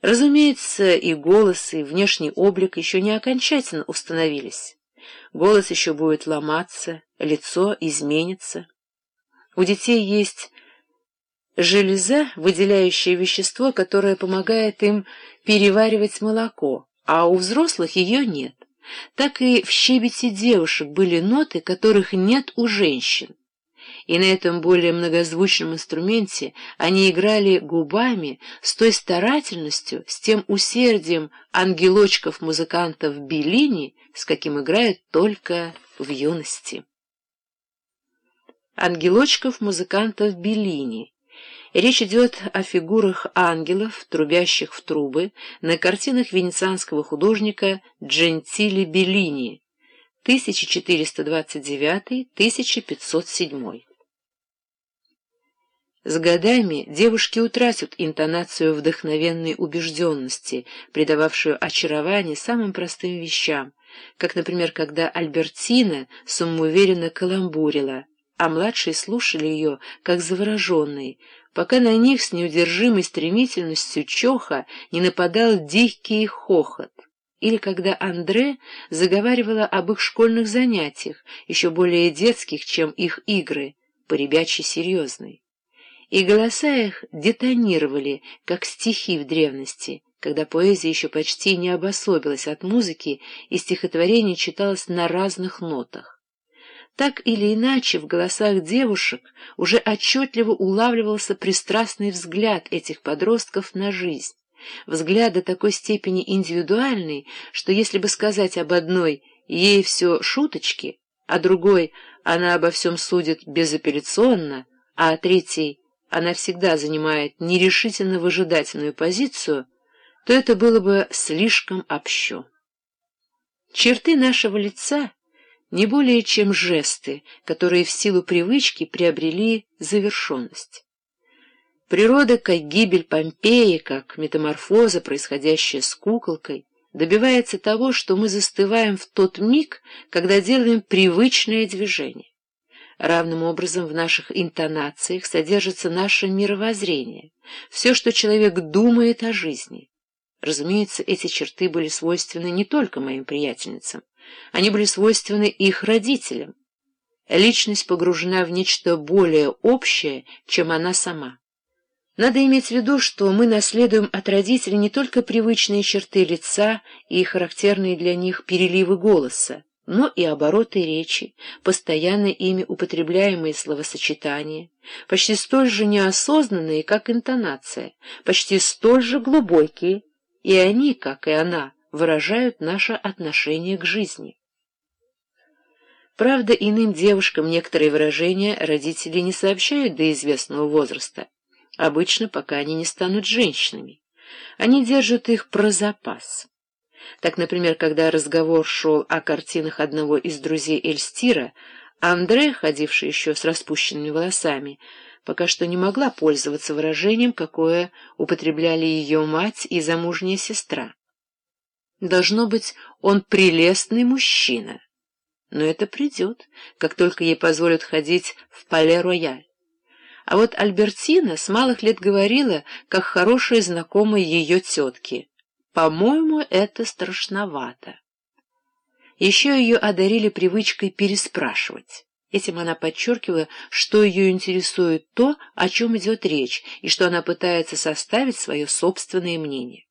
Разумеется, и голос, и внешний облик еще не окончательно установились. Голос еще будет ломаться, лицо изменится. У детей есть железа, выделяющая вещество, которое помогает им переваривать молоко, а у взрослых ее нет. Так и в щебете девушек были ноты, которых нет у женщин и на этом более многозвучном инструменте они играли губами с той старательностью, с тем усердием ангелочков-музыкантов Беллини, с каким играют только в юности. Ангелочков-музыкантов Беллини Речь идет о фигурах ангелов, трубящих в трубы, на картинах венецианского художника Джентили Беллини 1429-1507. С годами девушки утратят интонацию вдохновенной убежденности, придававшую очарование самым простым вещам, как, например, когда Альбертина самоуверенно каламбурила, а младшие слушали ее, как завороженные, пока на них с неудержимой стремительностью чоха не нападал дикий хохот. Или когда Андре заговаривала об их школьных занятиях, еще более детских, чем их игры, поребячьи серьезной и голоса их детонировали, как стихи в древности, когда поэзия еще почти не обособилась от музыки и стихотворение читалось на разных нотах. Так или иначе в голосах девушек уже отчетливо улавливался пристрастный взгляд этих подростков на жизнь, взгляд до такой степени индивидуальный, что если бы сказать об одной «ей все шуточки», а другой «она обо всем судит безапелляционно», а о третьей она всегда занимает нерешительно выжидательную позицию, то это было бы слишком общо. Черты нашего лица не более чем жесты, которые в силу привычки приобрели завершенность. Природа, как гибель Помпеи, как метаморфоза, происходящая с куколкой, добивается того, что мы застываем в тот миг, когда делаем привычное движение. Равным образом в наших интонациях содержится наше мировоззрение, все, что человек думает о жизни. Разумеется, эти черты были свойственны не только моим приятельницам, они были свойственны их родителям. Личность погружена в нечто более общее, чем она сама. Надо иметь в виду, что мы наследуем от родителей не только привычные черты лица и характерные для них переливы голоса, но и обороты речи, постоянно ими употребляемые словосочетания, почти столь же неосознанные, как интонация, почти столь же глубокие, и они, как и она, выражают наше отношение к жизни. Правда, иным девушкам некоторые выражения родители не сообщают до известного возраста, обычно пока они не станут женщинами. Они держат их про запас. Так, например, когда разговор шел о картинах одного из друзей Эльстира, Андре, ходивший еще с распущенными волосами, пока что не могла пользоваться выражением, какое употребляли ее мать и замужняя сестра. Должно быть, он прелестный мужчина. Но это придет, как только ей позволят ходить в Пале-Рояль. А вот Альбертина с малых лет говорила, как хорошая знакомая ее тетки. По-моему, это страшновато. Еще ее одарили привычкой переспрашивать. Этим она подчеркивала, что ее интересует то, о чем идет речь, и что она пытается составить свое собственное мнение.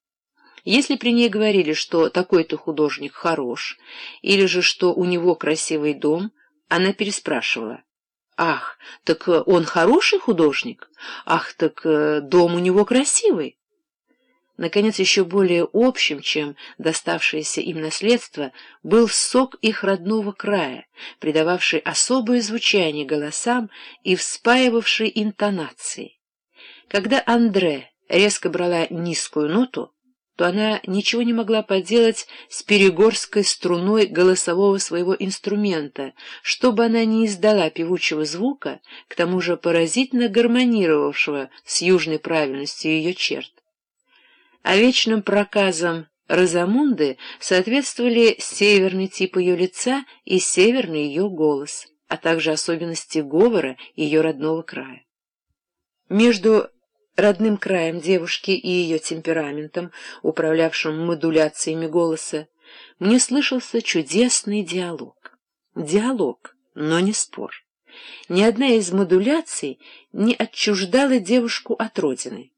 Если при ней говорили, что такой-то художник хорош, или же что у него красивый дом, она переспрашивала. «Ах, так он хороший художник? Ах, так э, дом у него красивый?» Наконец, еще более общим, чем доставшееся им наследство, был сок их родного края, придававший особое звучание голосам и вспаивавший интонации. Когда Андре резко брала низкую ноту, то она ничего не могла поделать с перегорской струной голосового своего инструмента, чтобы она не издала певучего звука, к тому же поразительно гармонировавшего с южной правильностью ее черт а вечным проказам Розамунды соответствовали северный тип ее лица и северный ее голос, а также особенности говора ее родного края. Между родным краем девушки и ее темпераментом, управлявшим модуляциями голоса, мне слышался чудесный диалог. Диалог, но не спор. Ни одна из модуляций не отчуждала девушку от родины.